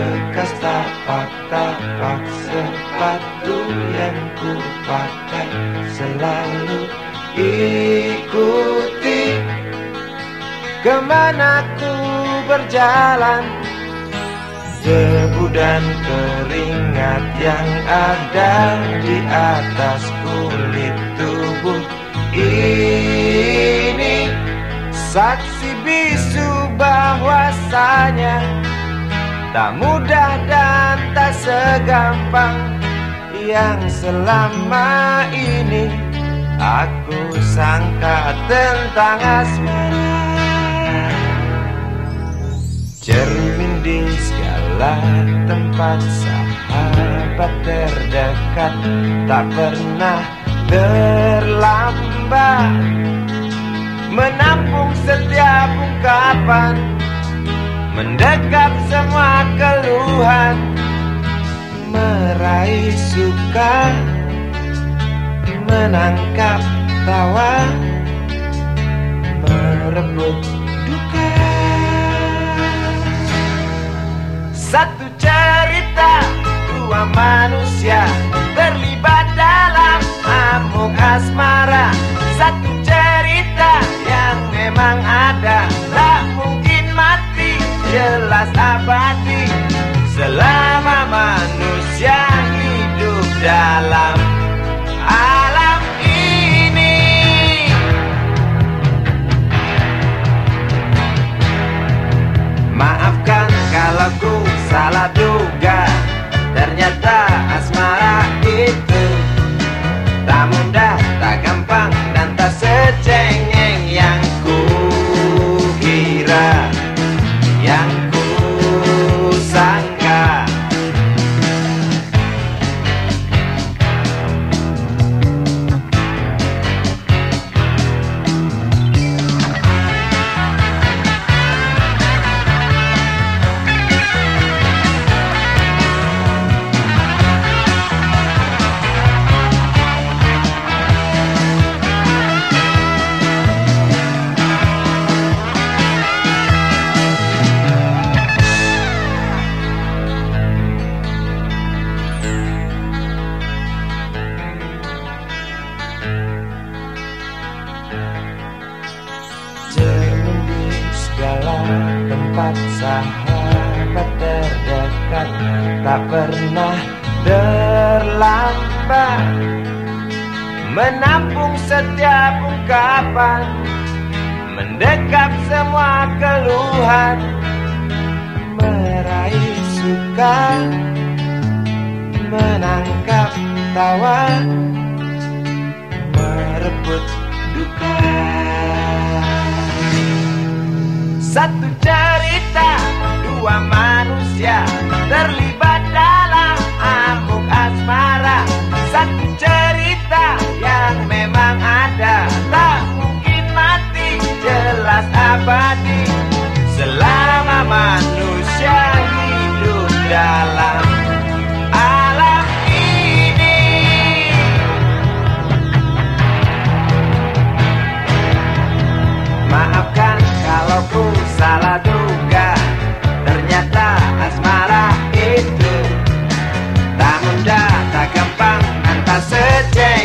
Bekas tapak-tapak sepatu yang ku pakai Selalu ikuti. Ke mana ku berjalan? Debu dan keringat yang ada di atas kulit tubuh ini. Saksi bisu bahwasanya Tak mudah dan tak segampang Yang selama ini Aku sangka tentang asmara. Cermin di segala tempat Sahabat terdekat Tak pernah terlambat. Menampung setiap ungkapan Mendekap semua keluhan. Meraih suka. Menangkap tawa. Merebut tempat sahabat terdekat Tak pernah terlambat. Menampung setiap ungkapan Mendekap semua keluhan Meraih suka Menangkap tawa Merebut duka satu cerita, dua manusia terlibat today.